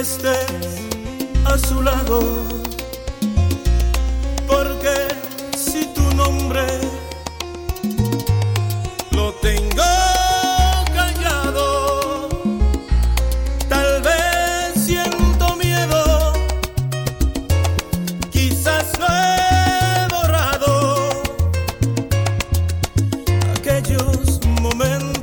estés a su lado. Porque si tu nombre lo tengo callado, tal vez siento miedo, quizás no he borrado aquellos momentos.